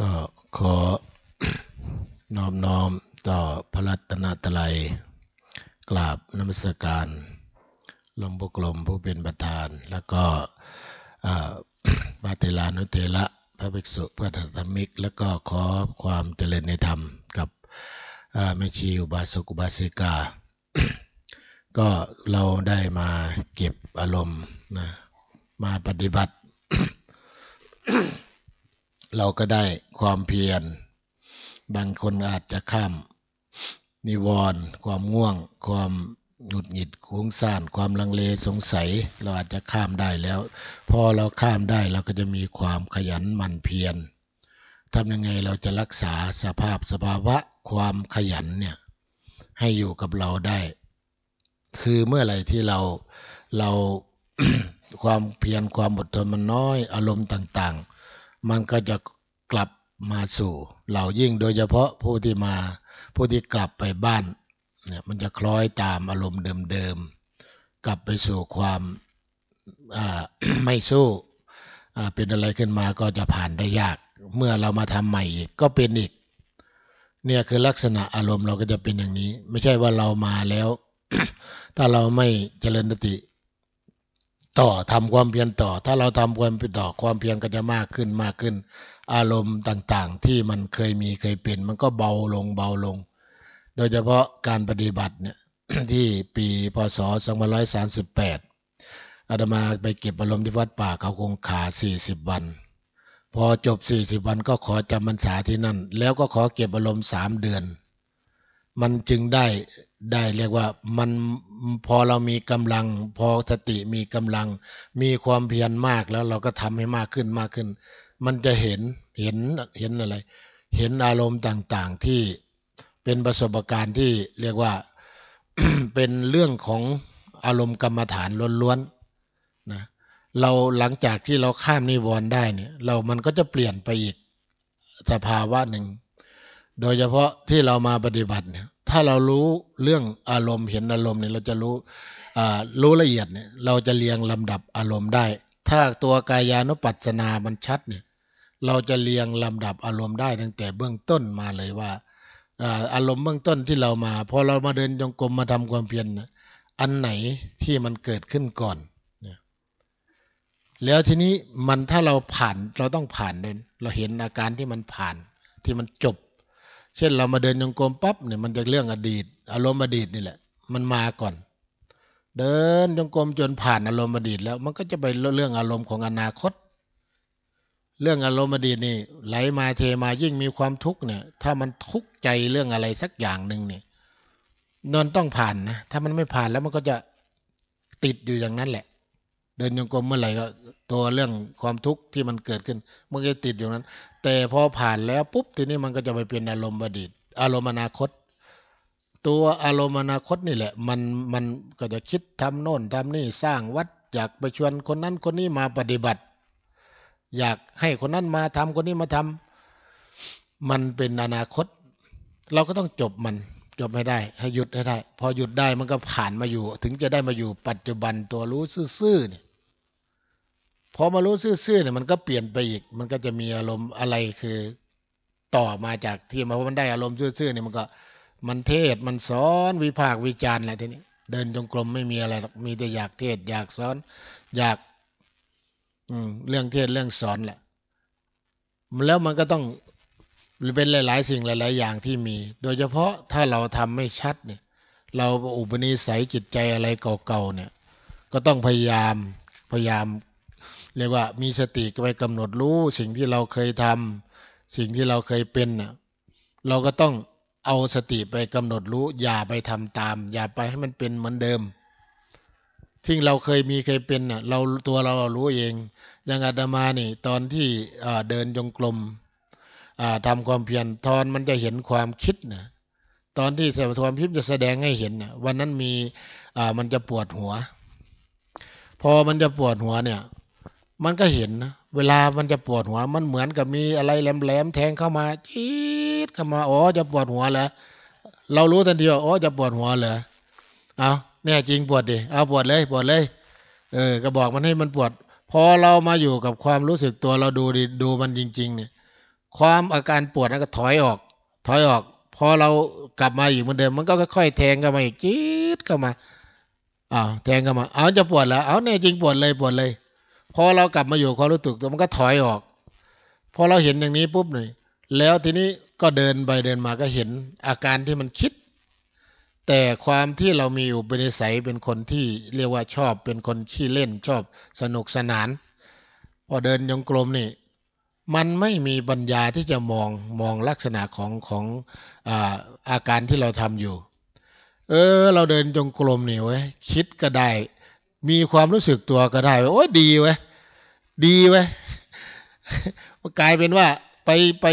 ก็ขอน้อมน้อมต่อพระรัตนตรัยกราบนมัสการหลวงพ่อกลมผู้เป็นประธาน แล้วก็บาเทลานุเทระพระภิกษุพื่อธรรมิก แล้วก็ขอความเจริญในธรรมกับแม่ชีอุบาสกอุบาสิกา ก็เราได้มาเก็บอารมณ์นะมาปฏิบัติ เราก็ได้ความเพียร บางคนอาจจะข้าม นิวรณ์ความง่วง ความหงุดหงิดคุ้งซ่าน ความลังเลสงสัย เราอาจจะข้ามได้แล้ว พอเราข้ามได้เราก็จะมีความขยันหมั่นเพียรทำยังไงเราจะรักษาสภาพสภาวะความขยันเนี่ยให้อยู่กับเราได้ คือเมื่อไหร่ที่เราเราความเพียรความอดทนมันน้อยอารมณ์ต่าง ๆ มันก็จะกลับมาสู่เรายิ่งโดยเฉพาะผู้ที่มาผู้ที่กลับไปบ้านเนี่ยมันจะคล้อยตามอารมณ์เดิมๆกลับไปสู่ความไม่สู้เป็นอะไรขึ้นมาก็จะผ่านได้ยาก เมื่อเรามาทำใหม่อีกก็เป็นอีก เนี่ยคือลักษณะอารมณ์เราก็จะเป็นอย่างนี้ ไม่ใช่ว่าเรามาแล้ว ถ้าเราไม่เจริญสติ ต่อทำความเพียรต่อ ถ้าเราทำความเพียรต่อความเพียรก็จะมากขึ้นมากขึ้น อารมณ์ต่างๆ ที่มันเคยมีเคยเป็น มันก็เบาลงเบาลง โดยเฉพาะการปฏิบัติเนี่ยที่ปีพศ2538อาตมาไปเก็บอารมณ์ที่วัดป่าเขาคงขา 40 วัน พอจบ 40 วันก็ขอจำพรรษาที่นั่น แล้วก็ขอเก็บอารมณ์สามเดือน มันจึงได้ได้เรียกว่ามันพอเรามีกำลัง พอสติมีกำลัง มีความเพียรมากแล้วเราก็ทำให้มากขึ้นมากขึ้น มันจะเห็นเห็นเห็นอะไร เห็นอารมณ์ต่างๆที่เป็นประสบการณ์ที่เรียกว่าเป็นเรื่องของอารมณ์กรรมฐานล้วนๆนะเราหลังจากที่เราข้ามนิวรณ์ได้เนี่ย เรามันก็จะเปลี่ยนไปอีกสภาวะหนึ่ง โดยเฉพาะที่เรามาปฏิบัติเนี่ย ถ้าเรารู้เรื่องอารมณ์เห็นอารมณ์เนี่ยเราจะรู้รู้ละเอียดเนี่ยเราจะเรียงลำดับอารมณ์ได้ ถ้าตัวกายานุปัสสนามันชัดเนี่ยเราจะเรียงลำดับอารมณ์ได้ตั้งแต่เบื้องต้นมาเลยว่าอารมณ์เบื้องต้นที่เรามาพอเรามาเดินจงกรมมาทำความเพียรอันไหนที่มันเกิดขึ้นก่อนเนี่ยแล้วทีนี้มันถ้าเราผ่านเราต้องผ่านเลยเราเห็นอาการที่มันผ่านที่มันจบ เช่นเรามาเดินยงกรมปั๊บเนี่ยมันจะเรื่องอดีต อารมณ์อดีตนี่แหละ มันมาก่อน เดินยงกรมจนผ่านอารมณ์อดีตแล้ว มันก็จะไปเรื่องอารมณ์ของอนาคต เรื่องอารมณ์อดีตนี่ ไหลมาเทมายิ่งมีความทุกข์เนี่ย ถ้ามันทุกข์ใจเรื่องอะไรสักอย่างหนึ่งเนี่ยนอนต้องผ่านนะถ้ามันไม่ผ่านแล้วมันก็จะติดอยู่อย่างนั้นแหละ เดินยงกรมเมื่อไหร่ก็ตัวเรื่องความทุกข์ที่มันเกิดขึ้นมันก็ติดอยู่นั้น แต่พอผ่านแล้วปุ๊บทีนี้มันก็จะไปเป็นอารมณ์อดีต อารมณ์อนาคต ตัวอารมณ์อนาคตนี่แหละ มันมันก็จะคิดทำโน่นทำนี่สร้างวัดอยากไปชวนคนนั้นคนนี้มาปฏิบัติ อยากให้คนนั้นมาทำคนนี้มาทำมันเป็นอนาคต เราก็ต้องจบมันจบให้ได้ ให้หยุดให้ได้ พอหยุดได้มันก็ผ่านมาอยู่ ถึงจะได้มาอยู่ปัจจุบันตัวรู้ซื่อๆเนี่ย พอมารู้ซื่อๆเนี่ยมันก็เปลี่ยนไปอีก มันก็จะมีอารมณ์อะไรคือต่อมาจากที่มาเพอมันได้อารมณ์ซื่อๆเนี่ยมันก็มันเทศมันสอนวิพากวิจารณ์อะไรทีนี้เดินจงกรมไม่มีอะไรหรอกมีแต่อยากเทศ อยากสอน อยาก อืมเรื่องเทศเรื่องสอนแหละแล้วมันก็ต้องเป็นหลาย ๆ สิ่งหลาย ๆ อย่างที่มี โดยเฉพาะถ้าเราทำไม่ชัดเนี่ย เราอุปนิสัยจิตใจอะไรเก่าๆเนี่ย ก็ต้องพยายามพยายาม เรียกว่ามีสติไปกำหนดรู้สิ่งที่เราเคยทำสิ่งที่เราเคยเป็นน่ะเราก็ต้องเอาสติไปกำหนดรู้ อย่าไปทำตาม อย่าไปให้มันเป็นเหมือนเดิมที่เราเคยมีเคยเป็นน่ะเราตัวเรารู้เองอย่างอาตมานี่ตอนที่เดินจงกรมทำความเพียรทอนมันจะเห็นความคิดนะตอนที่สความคิดจะแสดงให้เห็นนะวันนั้นมีมันจะปวดหัว พอมันจะปวดหัวเนี่ย มันก็เห็นนะเวลามันจะปวดหัว มันเหมือนกับมีอะไรแหลมๆแทงเข้ามาจี๊ดเข้ามาอ๋อจะปวดหัวเหรอเรารู้ทันทีว่าอ๋อจะปวดหัวเหรอเอาแน่จริงปวดดิเอาปวดเลยปวดเลย เออ ก็บอกมันให้มันปวดพอเรามาอยู่กับความรู้สึกตัวเราดูดิดูมันจริง ๆ เนี่ย ความอาการปวดนั้นก็ถอยออก ถอยออกพอเรากลับมาอีกเหมือนเดิมมันก็ค่อยๆแทงเข้ามาอีกจี๊ดเข้ามาอ้าวแทงเข้ามาเอาจะปวดแล้วเอาแน่จริงปวดเลยปวดเลย พอเรากลับมาอยู่ความรู้สึกตัวมันก็ถอยออกพอเราเห็นอย่างนี้ปุ๊บเลยแล้วทีนี้ก็เดินไปเดินมาก็เห็นอาการที่มันคิด แต่ความที่เรามีอุปนิสัยเป็นคนที่เรียกว่าชอบเป็นคนขี้เล่นชอบสนุกสนาน พอเดินยงกลมนี่ มันไม่มีปัญญาที่จะมองมองลักษณะของของอาอาการที่เราทำอยู่ เออ เราเดินจงกรมนี่เว้ยคิดก็ได้ มีความรู้สึกตัวก็ได้โอ้ดีเว้ยดีเว้ยกลายเป็นว่าไปไป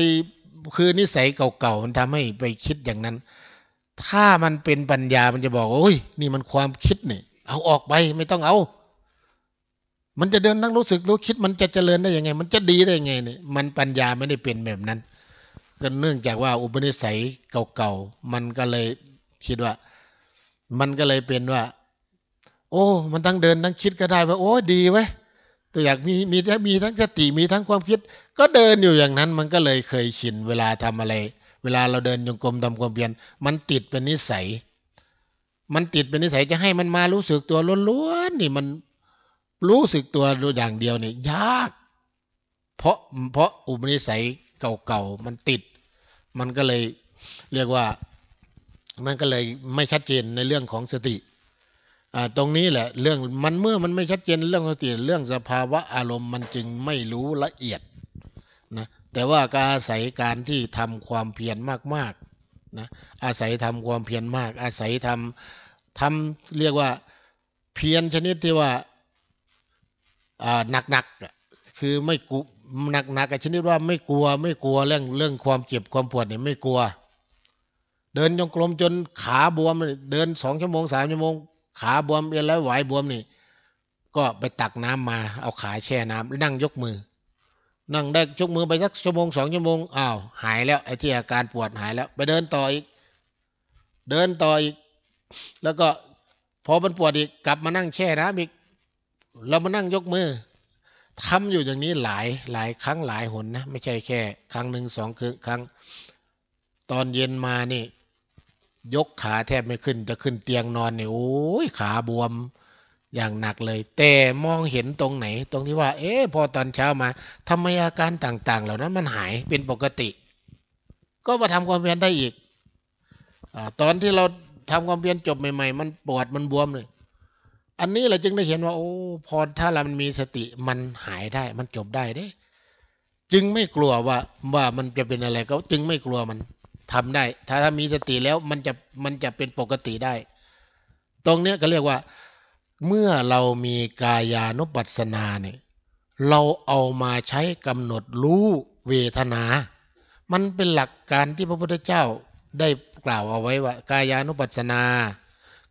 คือนิสัยเก่าๆมันทำให้ไปคิดอย่างนั้น ถ้ามันเป็นปัญญามันจะบอกว่าโอ้ย นี่มันความคิดนี่เอาออกไปไม่ต้องเอา มันจะเดินนั่งรู้สึกรู้คิด มันจะเจริญได้ยังไง มันจะดีได้ยังไงเนี่ยมันปัญญาไม่ได้เป็นแบบนั้นก็เนื่องจากว่าอุปนิสัยเก่าๆมันก็เลยคิดว่า มันก็เลยเป็นว่า โอ้ มันทั้งเดินทั้งคิดก็ได้ว่าโอ้ดีไว้ยตัวอยากมีมีทั้งมีทั้งสติมีทั้งความคิด ก็เดินอยู่อย่างนั้น มันก็เลยเคยชินเวลาทำอะไร เวลาเราเดินจงกรมทำความเพียรมันติดเป็นนิสัย มันติดเป็นนิสัยจะให้มันมารู้สึกตัวล้วนๆนี่มันรู้สึกตัวอย่างเดียวนี่ยาก เพราะเพราะอุปนิสัยเก่าๆมันติด มันก็เลยเรียกว่ามันก็เลยไม่ชัดเจนในเรื่องของสติ ตรงนี้แหละเรื่องมันเมื่อมันไม่ชัดเจนเรื่องสติเรื่องสภาวะอารมณ์มันจึงไม่รู้ละเอียดนะแต่ว่าการอาศัยการที่ทำความเพียรมากๆนะอาศัยทำความเพียรมาก อาศัยทำทำเรียกว่าเพียรชนิดที่ว่าอ่าหนักๆคือไม่กุหนักๆกชนิดว่าไม่กลัวไม่กลัวเรื่องเรื่องความเจ็บความปวดเนี่ยไม่กลัว เดินจงกรมจนขาบวมเดินสองชั่วโมงสามชั่วโมง ขาบวมเอ็นแล้วไหวบวมนี่ ก็ไปตักน้ำมาเอาขาแช่น้ำนั่งยกมือ นั่งได้ยกมือไปสักชั่วโมงสองชั่วโมงอ้าวหายแล้วไอ้ที่อาการปวดหายแล้ว ไปเดินต่ออีก เดินต่ออีก แล้วก็พอมันปวดอีกกลับมานั่งแช่น้ำอีกเรามานั่งยกมือทำอยู่อย่างนี้หลายหลายครั้งหลายหนนะ ไม่ใช่แค่ ครั้งหนึ่งสองคือครั้ง ตอนเย็นมานี่ ยกขาแทบไม่ขึ้นจะขึ้นเตียงนอนเนี่ยโอ้ยขาบวมอย่างหนักเลย แต่มองเห็นตรงไหน ตรงที่ว่า เอ๊ะพอตอนเช้ามาทำไมอาการต่าง ๆ เหล่านั้นมันหายเป็นปกติ ก็มาทำความเพียรได้อีกอตอนที่เราทำความเพียรจบใหม่ ๆ มันปวดมันบวมเลย อันนี้เราจึงได้เห็นว่า โอ้พอถ้าเรามันมีสติมันหายได้ มันจบได้เด้ จึงไม่กลัวว่าว่ามันจะเป็นอะไรก็ จึงไม่กลัวมัน ทำได้ ถ้าถ้ามีสติแล้วมันจะมันจะเป็นปกติได้ ตรงเนี้ยก็เรียกว่า เมื่อเรามีกายานุปัสสนาเนี่ยเราเอามาใช้กำหนดรู้เวทนา มันเป็นหลักการที่พระพุทธเจ้าได้กล่าวเอาไว้ว่า กายานุปัสสนา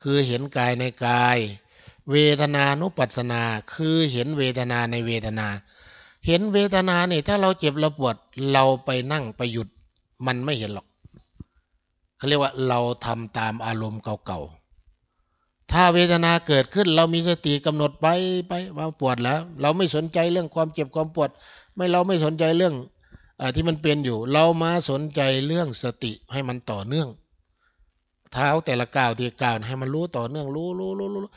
คือเห็นกายในกาย เวทนานุปัสสนา คือเห็นเวทนาในเวทนา เห็นเวทนาเนี่ยถ้าเราเจ็บเราปวดเราไปนั่งไปหยุดมันไม่เห็นหรอก เขาเรียกว่าเราทำตามอารมณ์เก่าๆ ถ้าเวทนาเกิดขึ้น เรามีสติกำหนดไปไปว่าปวดแล้ว เราไม่สนใจเรื่องความเจ็บความปวด ไม่เราไม่สนใจเรื่องอที่มันเป็นอยู่ เรามาสนใจเรื่องสติให้มันต่อเนื่อง เท้าแต่ละก้าวที่ก้าวให้มันรู้ต่อเนื่องรู้รู้รู้รู้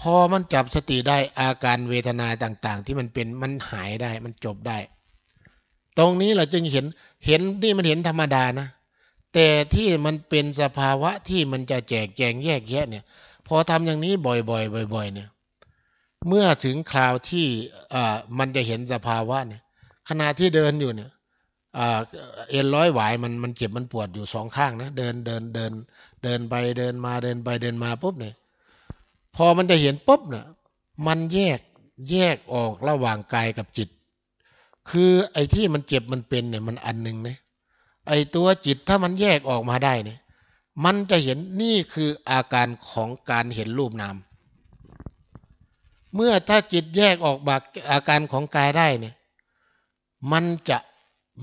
พอมันจับสติได้อาการเวทนาต่าง ๆ ที่มันเป็นมันหายได้มันจบได้ ตรงนี้เราจึงเห็นเห็นนี่มันเห็นธรรมดานะ แต่ที่มันเป็นสภาวะที่มันจะแจกแจงแยกแยะเนี่ย พอทำอย่างนี้บ่อยๆบ่อย ๆ เนี่ย เมื่อถึงคราวที่อ่ามันจะเห็นสภาวะเนี่ย ขณะที่เดินอยู่เนี่ยเอ็นร้อยหวายมันมันเจ็บมันปวดอยู่สองข้างนะเดินเดินเดิน เดินไปเดินมาเดินไปเดินมาปุ๊บเนี่ยพอมันจะเห็นปุ๊บเนี่ยมันแยกแยกออกระหว่างกายกับจิต คือไอ้ที่มันเจ็บมันเป็นเนี่ยมันอันหนึ่งนะ ไอตัวจิตถ้ามันแยกออกมาได้เนี่ยมันจะเห็นนี่คืออาการของการเห็นรูปนาม เมื่อถ้าจิตแยกออกบากอาการของกายได้เนี่ย มันจะ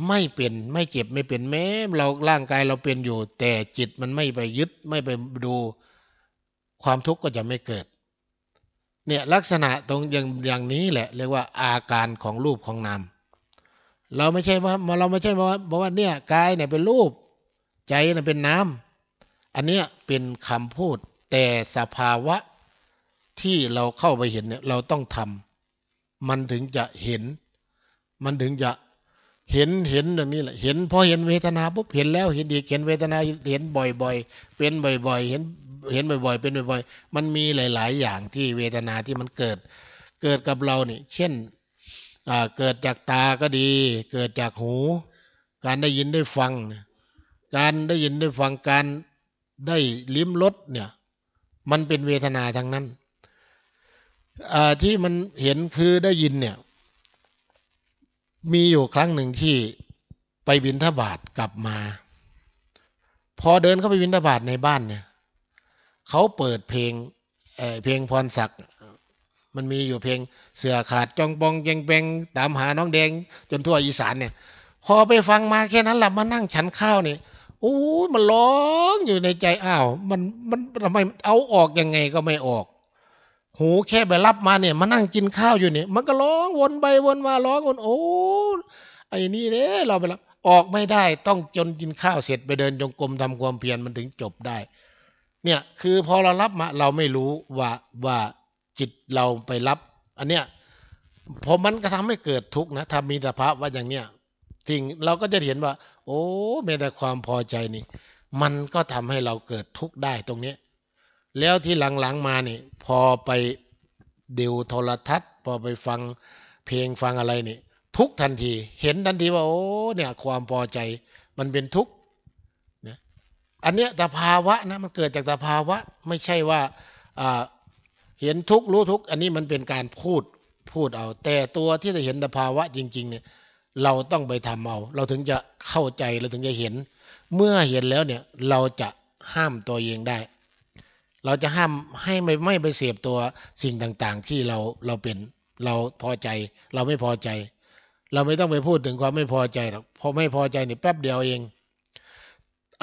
ไม่เป็นไม่เจ็บไม่เป็นแม้ เราร่างกายเราเป็นอยู่ แต่จิตมันไม่ไปยึดไม่ไปดู ความทุกข์ก็จะไม่เกิด เนี่ยลักษณะตรงอย่างอย่างนี้แหละ เรียกว่าอาการของรูปของนาม เราไม่ใช่ว่าเราไม่ใช่ว่าบอกว่าเนี่ยกายเนี่ยเป็นรูป ใจเนี่ยเป็นน้ำอันเนี้ยเป็นคำพูด แต่สภาวะที่เราเข้าไปเห็นเนี่ยเราต้องทำมันถึงจะเห็น มันถึงจะเห็นเห็นอย่างนี้แหละเห็นพอเห็นเวทนาปุ๊บเห็นแล้วเห็นอีกเห็นเวทนาเห็นบ่อยๆ เป็นบ่อย ๆ เห็นเห็นบ่อย ๆ เป็นบ่อย ๆ มันมีหลาย ๆ อย่างที่เวทนาที่มันเกิด เกิดกับเราเนี่ยเช่น เกิดจากตาก็ดี เกิดจากหู การได้ยินได้ฟัง การได้ยินได้ฟังการได้ลิ้มรสเนี่ย มันเป็นเวทนาทั้งนั้นที่มันเห็นคือได้ยินเนี่ย มีอยู่ครั้งหนึ่งที่ไปบินทบาทกลับมา พอเดินเข้าไปบินทบาทในบ้านเนี่ยเขาเปิดเพลงเเพลงพรศักดิ์ มันมีอยู่เพลงเสือขาดจองปองแจงแปงตามหาน้องแดงจนทั่วอีสานเนี่ย พอไปฟังมาแค่นั้นแหละมานั่งฉันข้าวเนี่ยโอ้ยมันร้องอยู่ในใจอ้าว มันมันทำไมเอาออกยังไงก็ไม่ออก หูแค่ไปรับมาเนี่ยมานั่งกินข้าวอยู่เนี่ย มันก็ร้องวนไปวนมาร้องวนโอ้ไอ้นี่เนี่ยเราไปรับออกไม่ได้ต้องจนกินข้าวเสร็จไปเดินจงกรมทำความเพียรมันถึงจบได้ เนี่ยคือพอเรารับมาเราไม่รู้ว่าว่า จิตเราไปรับ อันเนี้ยพอมันก็ทำให้เกิดทุกข์นะถ้ามีสภาพว่าอย่างเนี้ยสิ่งเราก็จะเห็นว่า โอ้แม้แต่ความพอใจนี่ มันก็ทำให้เราเกิดทุกข์ได้ตรงนี้แล้วที่หลังๆมานี่ พอไปดูโทรทัศน์ พอไปฟังเพลงฟังอะไรนี่ ทุกทันที เห็นทันทีว่าโอ้เนี่ย ความพอใจ มันเป็นทุกข์นะอันเนี้ยแต่ภาวะนะมันเกิดจากแต่ภาวะ ไม่ใช่ว่าอ่า เห็นทุกรู้ทุกอันนี้มันเป็นการพูดพูดเอา แต่ตัวที่จะเห็นสภาวะจริง ๆ เนี่ย เราต้องไปทำเอา เราถึงจะเข้าใจเราถึงจะเห็น เมื่อเห็นแล้วเนี่ย เราจะห้ามตัวเองได้ เราจะห้ามให้ไม่ไม่ไปเสพตัวสิ่งต่างๆ ที่เราเราเป็นเราพอใจ เราไม่พอใจ เราไม่ต้องไปพูดถึงความไม่พอใจหรอกพอไม่พอใจนี่แป๊บเดียวเอง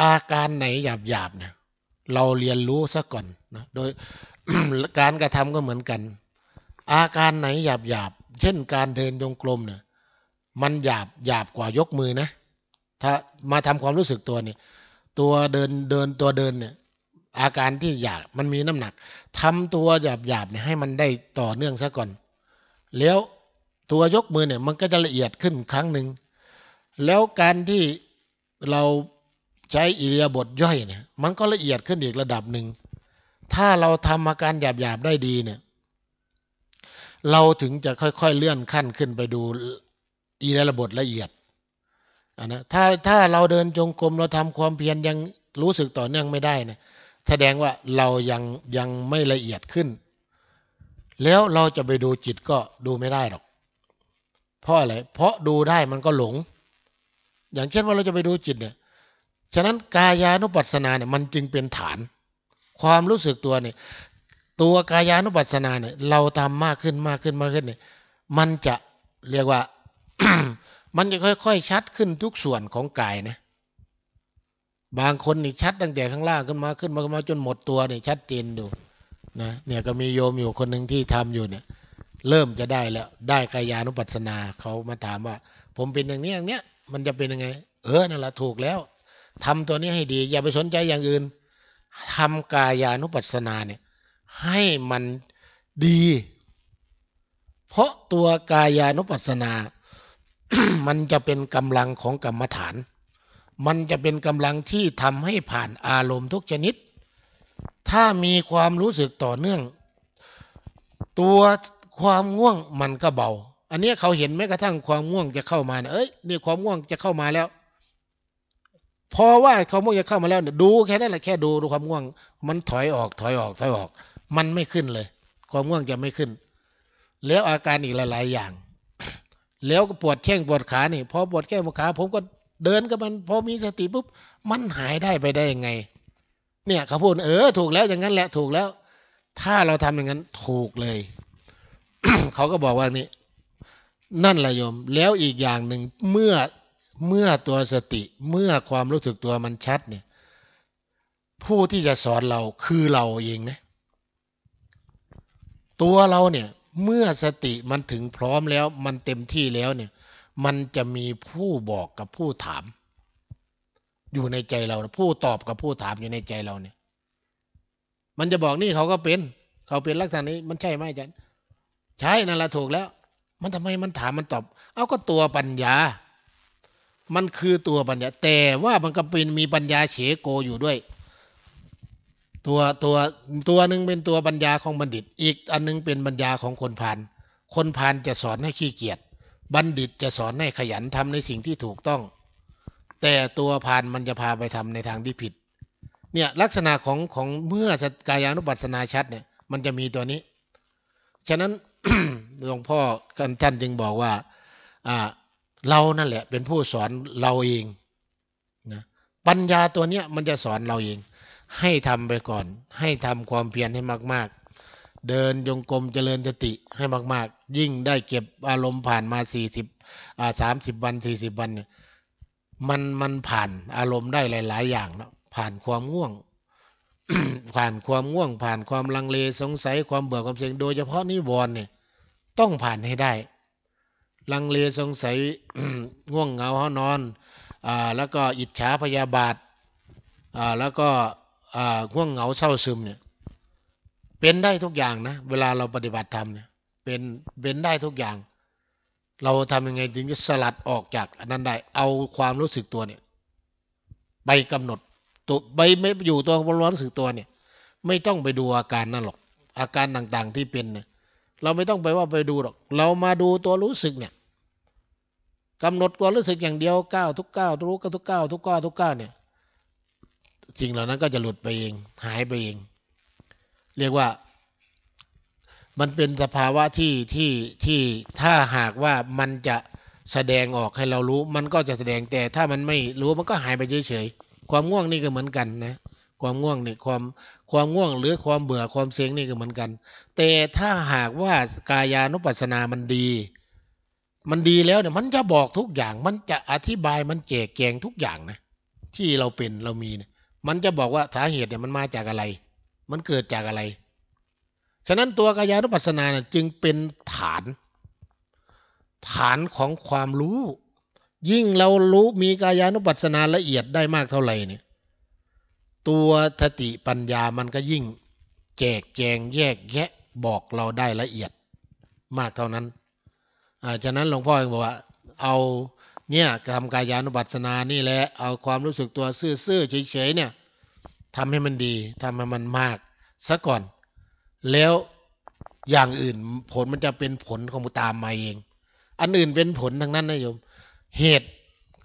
อาการไหนหยาบๆเนี่ยเราเรียนรู้ซะก่อนนะโดย การกระทำก็เหมือนกัน อาการไหนหยาบหยาบเช่นการเดินจงกรมเนี่ยมันหยาบหยาบกว่ายกมือนะ ถ้ามาทำความรู้สึกตัวเนี่ย ตัวเดินเดินตัวเดินเนี่ย อาการที่หยาบมันมีน้ำหนักทำตัวหยาบหยาบเนี่ยให้มันได้ต่อเนื่องซะก่อน แล้วตัวยกมือเนี่ย มันก็จะละเอียดขึ้นครั้งหนึ่งแล้วการที่เราใช้อิริยาบถย่อยเนี่ย มันก็ละเอียดขึ้นอีกระดับหนึ่ง ถ้าเราทำอาการหยาบๆได้ดีเนี่ย เราถึงจะค่อยๆเลื่อนขั้นขึ้นไปดูอีระบบละเอียดอนนะถ้าถ้าเราเดินจงกรมเราทำความเพียรยังรู้สึกต่อเนื่องไม่ได้เนี่ยแสดงว่าเรายังยังไม่ละเอียดขึ้น แล้วเราจะไปดูจิตก็ดูไม่ได้หรอก เพราะอะไรเพราะดูได้มันก็หลง อย่างเช่นว่าเราจะไปดูจิตเนี่ยฉะนั้นกายานุปัสสนาเนี่ยมันจึงเป็นฐาน ความรู้สึกตัวเนี่ยตัวกายานุปัสสนาเนี่ยเราทำมากขึ้นมากขึ้นมากขึ้นเนี่ยมันจะเรียกว่า มันจะค่อย ๆ ชัดขึ้นทุกส่วนของกายนะบางคนนี่ชัดตั้งแต่ข้างล่างขึ้นมาขึ้นมาขึ้นมาจนหมดตัวเนี่ยชัดเจนดูนะเนี่ยก็มีโยมอยู่คนหนึ่งที่ทำอยู่เนี่ย เริ่มจะได้แล้ว ได้กายานุปัสสนาเขามาถามว่า ผมเป็นอย่างนี้อย่างเนี้ยมันจะเป็นยังไง เออนั่นแหละถูกแล้วทำตัวนี้ให้ดี อย่าไปสนใจอย่างอื่น ทำกายานุปัสสนาเนี่ยให้มันดี เพราะตัวกายานุปัสสนา มันจะเป็นกำลังของกรรมฐาน มันจะเป็นกำลังที่ทำให้ผ่านอารมณ์ทุกชนิด ถ้ามีความรู้สึกต่อเนื่อง ตัวความง่วงมันก็เบา อันนี้เขาเห็นแม้กระทั่งความง่วงจะเข้ามาเอ้ยนี่ความง่วงจะเข้ามาแล้ว พอว่าความ่วงจะเข้ามาแล้วเนี่ยดูแค่นั้นแหละแค่ดูดูความง่วง มันถอยออก ถอยออกถอยออก มันไม่ขึ้นเลย ความง่วงจะไม่ขึ้น แล้วอาการอีกหลาย ๆ อย่าง แล้วก็ปวดแข้งปวดขานี่พอปวดแข้งปวดขาผมก็เดินกับมันพอมีสติปุ๊บมันหายได้ไปได้ยังไง เนี่ยเขาพูดเออ ถูกแล้วอย่างนั้นแหละถูกแล้ว ถ้าเราทำอย่างนั้นถูกเลยเขาก็บอกว่านี่นั่นแหละโยม แล้วอีกอย่างหนึ่งเมื่อ เมื่อตัวสติเมื่อความรู้สึกตัวมันชัดเนี่ย ผู้ที่จะสอนเราคือเราเองนะตัวเราเนี่ยเมื่อสติมันถึงพร้อมแล้ว มันเต็มที่แล้วเนี่ย มันจะมีผู้บอกกับผู้ถาม อยู่ในใจเราผู้ตอบกับผู้ถามอยู่ในใจเราเนี่ย มันจะบอกนี่เขาก็เป็น เขาเป็นลักษณะนี้มันใช่ไหมจารย์ใช่นั่นแหละถูกแล้ว มันทำไมมันถามมันตอบ เอาก็ตัวปัญญา มันคือตัวปัญญา แต่ว่ามันก็เป็นมีปัญญาเฉโกอยู่ด้วย ตัวตัวตัวหนึ่งเป็นตัวปัญญาของบัณฑิต อีกอันนึงเป็นปัญญาของคนพานคนพานจะสอนให้ขี้เกียจบัณฑิตจะสอนให้ขยันทำในสิ่งที่ถูกต้อง แต่ตัวพานมันจะพาไปทำในทางที่ผิด เนี่ยลักษณะของของเมื่อกายานุปัสสนาชัดเนี่ย มันจะมีตัวนี้ ฉะนั้นหลวงพ่อท่านจึงบอกว่า อ่า เรานั่นแหละ เป็นผู้สอนเราเองนะปัญญาตัวเนี้ยมันจะสอนเราเอง ให้ทำไปก่อน ให้ทำความเพียรให้มาก ๆ เดินยงกรมเจริญสติให้มาก ๆ ยิ่งได้เก็บอารมณ์ผ่านมาสี่สิบอ่าสามสิบวันสี่สิบวันเนี่ยมันมันผ่านอารมณ์ได้หลาย ๆ อย่างแล้วผ่านความง่วง ผ่านความง่วง ผ่านความลังเลสงสัยความเบื่อความเสียงโดยเฉพาะนิวรณ์เนี่ยต้องผ่านให้ได้ ลังเลสงสัยง่วงเหงาห้านอนอ่าแล้วก็อิจฉาพยาบาทอ่าแล้วก็อ่าง่วงเหงาเศร้าซึมเนี่ยเป็นได้ทุกอย่างนะเวลาเราปฏิบัติธรรมเนี่ยเป็นเป็นได้ทุกอย่าง เราทำยังไงถึงจะสลัดออกจากอันนั้นได้ เอาความรู้สึกตัวเนี่ยไปกำหนดตัวไปไม่อยู่ตัวความรู้สึกตัวเนี่ย ไม่ต้องไปดูอาการนั่นหรอกอาการต่างๆที่เป็นเนี่ย เราไม่ต้องไปว่าไปดูหรอก เรามาดูตัวรู้สึกเนี่ยกำหนดตัวรู้สึกอย่างเดียวก้าวทุกก้าวรู้ก็ทุกก้าวทุกก้าวทุกก้าวเนี่ยสิ่งเหล่านั้นก็จะหลุดไปเอง หายไปเอง เรียกว่า มันเป็นสภาวะที่ที่ที่ถ้าหากว่ามันจะแสดงออกให้เรารู้ มันก็จะแสดงแต่ถ้ามันไม่รู้มันก็หายไปเฉยๆความง่วงนี่ก็เหมือนกันนะ ความง่วงเนี่ยความความง่วงหรือความเบื่อความเซ็งนี่ก็เหมือนกัน แต่ถ้าหากว่ากายานุปัสสนามันดี มันดีแล้วเนี่ยมันจะบอกทุกอย่างมันจะอธิบายมันแจกแจงทุกอย่างนะที่เราเป็นเรามีเนี่ยมันจะบอกว่าสาเหตุเนี่ยมันมาจากอะไร มันเกิดจากอะไร ฉะนั้นตัวกายานุปัสสนาเนี่ยจึงเป็นฐาน ฐานของความรู้ ยิ่งเรารู้มีกายานุปัสสนาละเอียดได้มากเท่าไหร่เนี่ย ตัวทติปัญญามันก็ยิ่งแจกแจงแยกแยะบอกเราได้ละเอียดมากเท่านั้นอาฉะนั้นหลวงพ่อเองบอกว่า เอาเนี่ยทำกายานุปัสสนานี่แหละเอาความรู้สึกตัวซื่อๆเฉยๆเนี่ยทำให้มันดีทำให้มันมากซะก่อน แล้วอย่างอื่นผลมันจะเป็นผลของมันตามมาเอง อันอื่นเป็นผลทั้งนั้นนะโยม เหตุ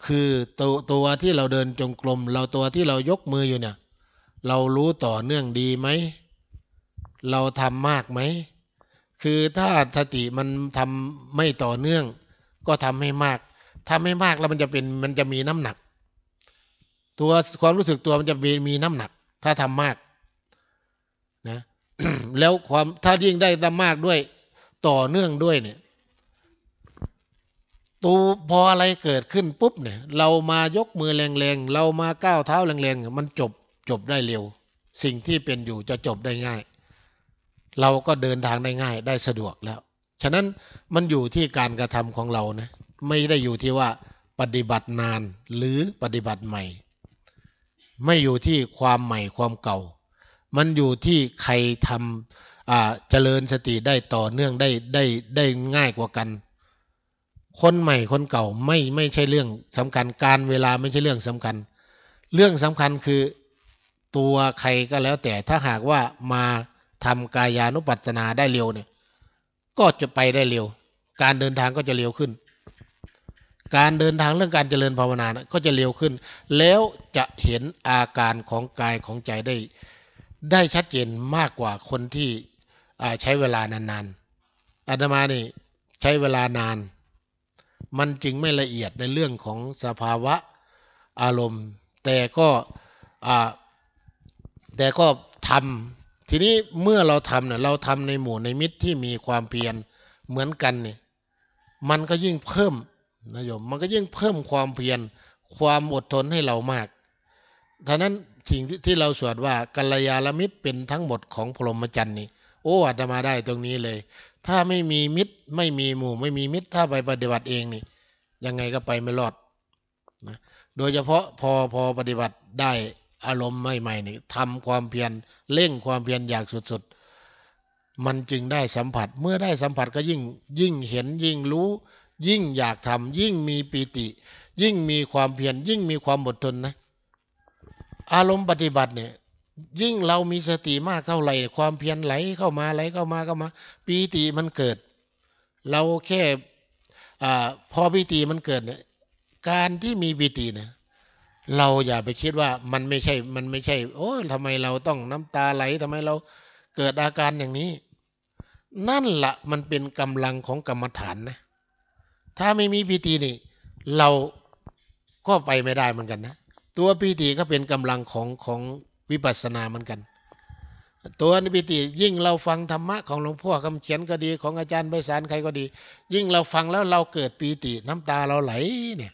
คือตัวตัวที่เราเดินจงกรมเราตัวที่เรายกมืออยู่เนี่ย เรารู้ต่อเนื่องดีไหม เราทำมากไหม คือถ้าสติมันทำไม่ต่อเนื่อง ก็ทำให้มากทำให้มากแล้วมันจะเป็นมันจะมีน้ำหนัก ตัวความรู้สึกตัวมันจะมีมีน้ำหนัก ถ้าทำมากนะแล้วความถ้ายิ่งได้ทำมากด้วยต่อเนื่องด้วยเนี่ยตูพออะไรเกิดขึ้นปุ๊บเนี่ย เรามายกมือแรงๆ เรามาก้าวเท้าแรงๆ มันจบ จบได้เร็ว สิ่งที่เป็นอยู่จะจบได้ง่าย เราก็เดินทางได้ง่ายได้สะดวกแล้ว ฉะนั้นมันอยู่ที่การกระทำของเรานะไม่ได้อยู่ที่ว่าปฏิบัตินานหรือปฏิบัติใหม่ ไม่อยู่ที่ความใหม่ความเก่า มันอยู่ที่ใครทำเจริญสติได้ต่อเนื่องได้ได้ได้ง่ายกว่ากัน คนใหม่คนเก่าไม่ไม่ใช่เรื่องสำคัญการเวลาไม่ใช่เรื่องสำคัญ เรื่องสำคัญคือ ตัวใครก็แล้วแต่ถ้าหากว่ามาทำกายานุปัสสนาได้เร็วเนี่ย ก็จะไปได้เร็ว การเดินทางก็จะเร็วขึ้น การเดินทางเรื่องการเจริญภาวนานะก็จะเร็วขึ้น แล้วจะเห็นอาการของกายของใจได้ ได้ชัดเจนมากกว่าคนที่ใช้เวลานานๆอาตมานี่ใช้เวลานาน มันจึงไม่ละเอียดในเรื่องของสภาวะอารมณ์ แต่ก็ แต่ก็ทำทีนี้เมื่อเราทำเนี่ยเราทำในหมู่ในมิตรที่มีความเพียรเหมือนกันเนี่ยมันก็ยิ่งเพิ่มนะโยมมันก็ยิ่งเพิ่มความเพียรความอดทนให้เรามากท่านั้นสิ่งที่ที่เราสวดว่ากัลยาณมิตรเป็นทั้งหมดของพรหมจรรย์นี่โอ้อาตมาได้ตรงนี้เลย ถ้าไม่มีมิตรไม่มีหมู่ ไม่มีมิตรถ้าไปปฏิบัติเองนี่ ยังไงก็ไปไม่รอดนะโดยเฉพาะพอพอปฏิบัติได้ อารมณ์ใหม่ๆนี่ทำความเพียรเร่งความเพียรอย่างสุดๆ มันจึงได้สัมผัสเมื่อได้สัมผัสก็ยิ่งยิ่งเห็นยิ่งรู้ ยิ่งอยากทำยิ่งมีปีติ ยิ่งมีความเพียรยิ่งมีความอดทนนะอารมณ์ปฏิบัติเนี่ยยิ่งเรามีสติมากเท่าไหร่ ความเพียรไหลเข้ามาไหลเข้ามาเข้ามาปีติมันเกิด เราแค่อพอปีติมันเกิดเนี่ยการที่มีปีติเนี่ย เราอย่าไปคิดว่ามันไม่ใช่ มันไม่ใช่ โอ้ยทำไมเราต้องน้ำตาไหลทำไมเราเกิดอาการอย่างนี้ นั่นละมันเป็นกำลังของกรรมฐานนะ ถ้าไม่มีปีตินี่ เราก็ไปไม่ได้เหมือนกันนะ ตัวปีติก็เป็นกำลังของของวิปัสสนาเหมือนกัน ตัวนิปิติยิ่งเราฟังธรรมะของหลวงพ่อคำเขียนก็ดีของอาจารย์ไพศาลใครก็ดี ยิ่งเราฟังแล้วเราเกิดปีติน้ำตาเราไหลเนี่ย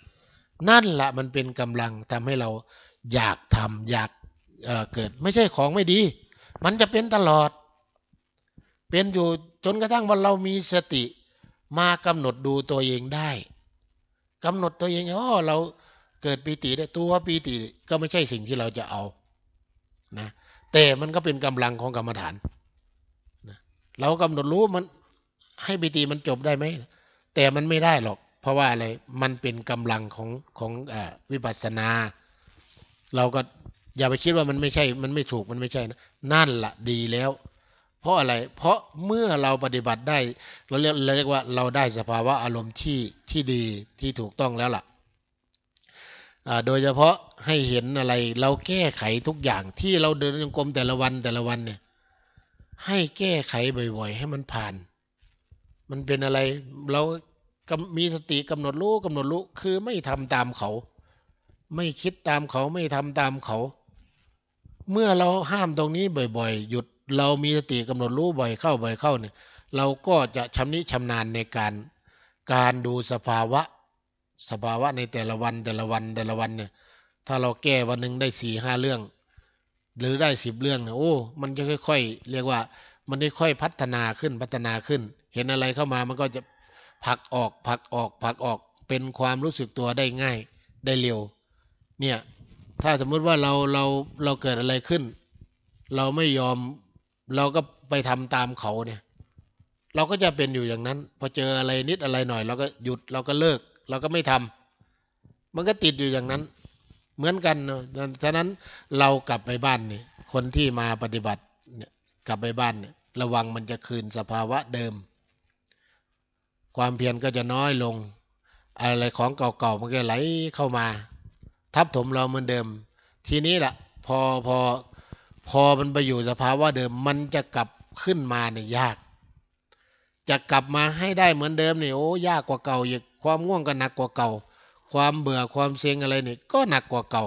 นั่นละมันเป็นกำลังทำให้เราอยากทำอยากเเกิด ไม่ใช่ของไม่ดี มันจะเป็นตลอด เป็นอยู่จนกระทั่งว่าเรามีสติมากำหนดดูตัวเองได้กำหนดตัวเองอ๋อเราเกิดปีติได้ตัวปีติก็ไม่ใช่สิ่งที่เราจะเอานะแต่มันก็เป็นกำลังของกรรมฐานนะเรากำหนดรู้มันให้ปีติมันจบได้ไหมแต่มันไม่ได้หรอก เพราะว่าอะไรมันเป็นกำลังของของอวิปัสสนา เราก็อย่าไปคิดว่ามันไม่ใช่ มันไม่ถูกมันไม่ใช่นะนั่นละดีแล้ว เพราะอะไร เพราะเมื่อเราปฏิบัติได้ เราเรียกเราเรียกว่าเราได้สภาวะอารมณ์ที่ที่ดีที่ถูกต้องแล้วล่ะโดยเฉพาะให้เห็นอะไร เราแก้ไขทุกอย่างที่เราเดินจงกรมแต่ละวันแต่ละวันเนี่ย ให้แก้ไขบ่อย ๆ ให้มันผ่าน มันเป็นอะไรเรา มีสติกำหนดรู้กำหนดรู้คือไม่ทำตามเขา ไม่คิดตามเขาไม่ทำตามเขา เมื่อเราห้ามตรงนี้บ่อย ๆ หยุดเรามีสติกำหนดรู้บ่อยเข้าบ่อยเข้าเนี่ย เราก็จะชำนิชำนาญในการการดูสภาวะ สภาวะในแต่ละวันแต่ละวันแต่ละวันเนี่ย ถ้าเราแก้วันหนึ่งได้สี่ห้าเรื่อง หรือได้สิบเรื่องเนี่ยโอ้มันจะค่อย ๆ เรียกว่า มันได้ค่อยพัฒนาขึ้นพัฒนาขึ้น เห็นอะไรเข้ามามันก็จะ ผลักออกผลักออกผลักออกเป็นความรู้สึกตัวได้ง่ายได้เร็ว เนี่ย ถ้าสมมุติว่าเราเราเราเกิดอะไรขึ้น เราไม่ยอมเราก็ไปทำตามเขาเนี่ย เราก็จะเป็นอยู่อย่างนั้น พอเจออะไรนิดอะไรหน่อย เราก็หยุดเราก็เลิก เราก็ไม่ทำมันก็ติดอยู่อย่างนั้น เหมือนกันเนาะฉะนั้นเรากลับไปบ้านนี่คนที่มาปฏิบัติเนี่ยกลับไปบ้านเนี่ยระวังมันจะคืนสภาวะเดิม ความเพียรก็จะน้อยลง อะไรของเก่าๆมันก็ไหลเข้ามา ทับถมเราเหมือนเดิม ทีนี้แหละพอพอพอมันไปอยู่สภาวะเดิมมันจะกลับขึ้นมาเนี่ยยาก จะกลับมาให้ได้เหมือนเดิมเนี่ยโอ้ยากกว่าเก่าอีกความง่วงก็หนักกว่าเก่า ความเบื่อความเซ็งอะไรเนี่ยก็หนักกว่าเก่า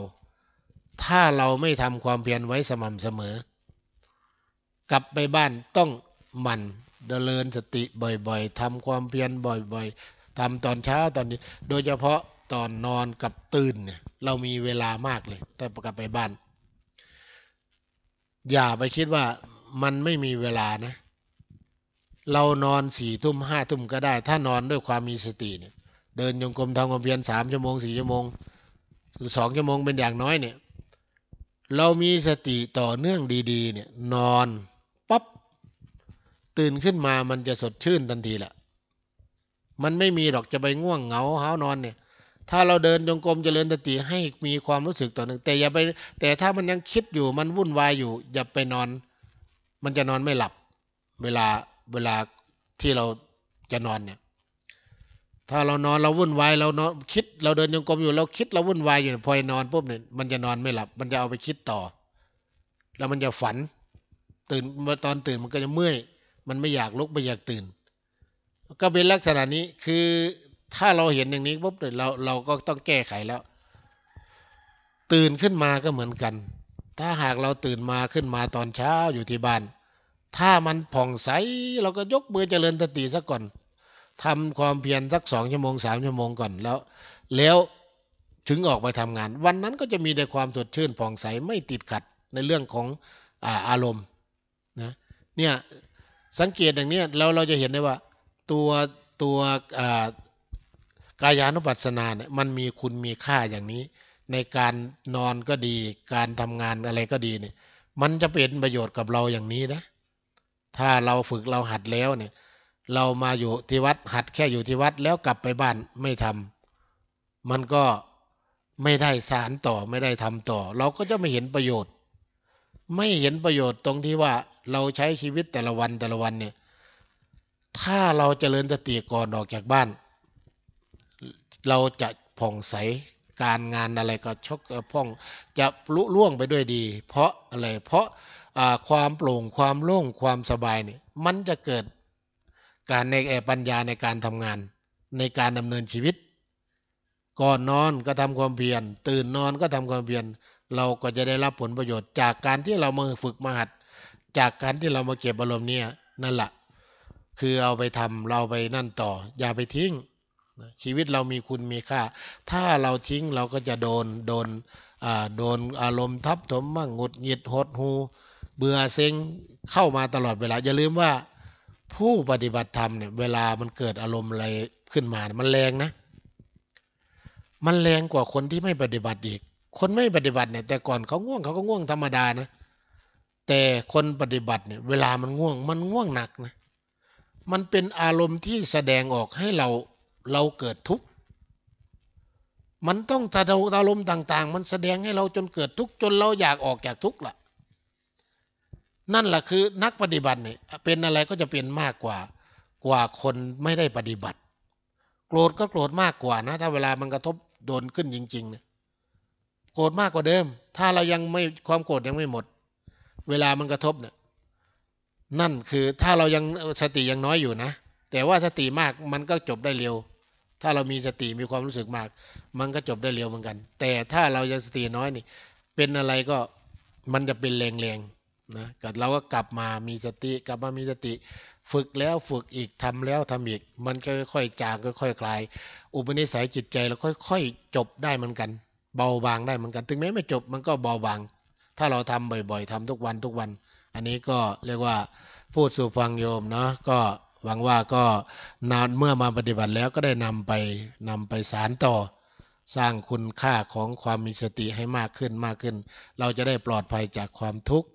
ถ้าเราไม่ทำความเพียรไว้สม่ำเสมอ กลับไปบ้านต้องหมั่น เดริญสติบ่อยๆทำความเพียรบ่อยๆทำตอนเช้าตอนนี้ โดยเฉพาะตอนนอนกับตื่นเนี่ยเรามีเวลามากเลยแต่กลับไปบ้าน อย่าไปคิดว่ามันไม่มีเวลานะ เรานอนสี่ทุ่มห้าทุ่มก็ได้ ถ้านอนด้วยความมีสติเนี่ย เดินโยงกรมทำความเพียรสามชั่วโมงสี่ชั่วโมงหรือสองชั่วโมงเป็นอย่างน้อยเนี่ย เรามีสติต่อเนื่องดี ๆ เนี่ย นอน ตื่นขึ้นมามันจะสดชื่นทันทีแหละมันไม่มีหรอกจะไปง่วงเหงาหานอนเนี่ย ถ้าเราเดินจงกรมเจริญสติให้มีความรู้สึกต่อหนึ่ง แต่อย่าไป แต่ถ้ามันยังคิดอยู่มันวุ่นวายอยู่ อย่าไปนอน มันจะนอนไม่หลับ เวลาเวลาที่เราจะนอนเนี่ย ถ้าเรานอนเราวุ่นวายเรานอนคิด เราเดินจงกรมอยู่เราคิดเราวุ่นวายอยู่พอนอนปุ๊บเนี่ยมันจะนอนไม่หลับ มันจะเอาไปคิดต่อ แล้วมันจะฝัน ตื่นมาตอนตื่นมันก็จะเมื่อย มันไม่อยากลุกไม่อยากตื่น ก็เป็นลักษณะนี้คือถ้าเราเห็นอย่างนี้ปุ๊บเราเราก็ต้องแก้ไขแล้ว ตื่นขึ้นมาก็เหมือนกัน ถ้าหากเราตื่นมาขึ้นมาตอนเช้าอยู่ที่บ้าน ถ้ามันผ่องใสเราก็ยกมือเจริญสติซะก่อนทำความเพียรสักสองชั่วโมงสามชั่วโมงก่อนแล้ว แล้วถึงออกไปทำงาน วันนั้นก็จะมีแต่ความสดชื่นผ่องใสไม่ติดขัดในเรื่องของอาอารมณ์นะเนี่ย สังเกตอย่างนี้เราเราจะเห็นได้ว่า ตัวตัวกายานุปัสสนาเนี่ยมันมีคุณมีค่าอย่างนี้ ในการนอนก็ดี การทำงานอะไรก็ดีเนี่ย มันจะเป็นประโยชน์กับเราอย่างนี้นะ ถ้าเราฝึกเราหัดแล้วเนี่ย เรามาอยู่ที่วัดหัดแค่อยู่ที่วัดแล้วกลับไปบ้านไม่ทำมันก็ไม่ได้สารต่อไม่ได้ทำต่อ เราก็จะไม่เห็นประโยชน์ ไม่เห็นประโยชน์ตรงที่ว่า เราใช้ชีวิตแต่ละวันแต่ละวันเนี่ย ถ้าเราจเจริญสติก่อนออกจากบ้าน เราจะผ่องใสการงานอะไรก็ชกพ่องจะลุล่วงไปด้วยดี เพราะอะไรเพราะความโปร่งความโล่งความสบายเนี่ยมันจะเกิดการในแอปัญญาในการทำงาน ในการดำเนินชีวิต ก่อนนอนก็ทำความเพียรตื่นนอนก็ทำความเพียรเราก็จะได้รับผลประโยชน์จากการที่เรามาฝึกมาหัด จากการที่เรามาเก็บอารมณ์เนี่ยนั่นแหละคือเอาไปทำเราไปนั่นต่อ อย่าไปทิ้งชีวิตเรามีคุณมีค่า ถ้าเราทิ้งเราก็จะโดนโดนอ่าโดนอารมณ์ทับถมมั่งหงุดหงิดหดหู เบื่อเซ็งเข้ามาตลอดเวลา อย่าลืมว่าผู้ปฏิบัติธรรมเนี่ยเวลามันเกิดอารมณ์อะไรขึ้นมา มันแรงนะ มันแรงกว่าคนที่ไม่ปฏิบัติอีก คนไม่ปฏิบัติเนี่ยแต่ก่อนเขาง่วงเขาก็ง่วงธรรมดานะ แต่คนปฏิบัติเนี่ยเวลามันง่วง มันง่วงหนักนะมันเป็นอารมณ์ที่แสดงออกให้เราเราเกิดทุกข์มันต้องตาอารมณ์ต่าง ๆ มันแสดงให้เราจนเกิดทุกข์จนเราอยากออกจากทุกข์ละนั่นแหละคือนักปฏิบัติเนี่ยเป็นอะไรก็จะเป็นมากกว่ากว่าคนไม่ได้ปฏิบัติ โกรธก็โกรธมากกว่านะ ถ้าเวลามันกระทบโดนขึ้นจริงๆเนี่ยโกรธมากกว่าเดิม ถ้าเรายังไม่ความโกรธยังไม่หมด เวลามันกระทบเนี่ยนั่นคือถ้าเรายังสติยังน้อยอยู่นะ แต่ว่าสติมากมันก็จบได้เร็ว ถ้าเรามีสติมีความรู้สึกมาก มันก็จบได้เร็วเหมือนกัน แต่ถ้าเรายังสติน้อยนี่ เป็นอะไรก็มันจะเป็นแรงๆนะกัเราก็กลับมามีสติกลับมามีสติ ฝึกแล้วฝึกอีกทำแล้วทำอีก มันก็ค่อยๆจางค่อยๆคลาย อุปนิสัยจิตใจเราค่อย ๆ จบได้เหมือนกัน เบาบางได้เหมือนกัน ถึงแม้ไม่จบมันก็เบาบาง ถ้าเราทำบ่อย ๆทำทุกวันทุกวัน อันนี้ก็เรียกว่าพูดสู่ฟังโยมเนาะก็หวังว่าก็นานเมื่อมาปฏิบัติแล้วก็ได้นำไปนำไปสารต่อ สร้างคุณค่าของความมีสติให้มากขึ้นมากขึ้น เราจะได้ปลอดภัยจากความทุกข์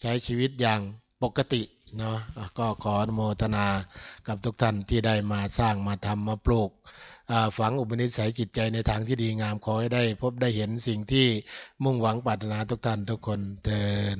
ใช้ชีวิตอย่างปกติเนาะก็ขออนุโมทนากับทุกท่านที่ได้มาสร้างมาทำมาปลูก ฝังอุปนิสัยจิตใจในทางที่ดีงามขอให้ได้ พบได้เห็นสิ่งที่มุ่งหวังปรารถนาทุกท่านทุกคนเดิน